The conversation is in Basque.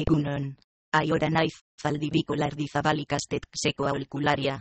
Egunon. Aiora naiz, Zaldibiko Lardizabal ikastetxeko aholkularia.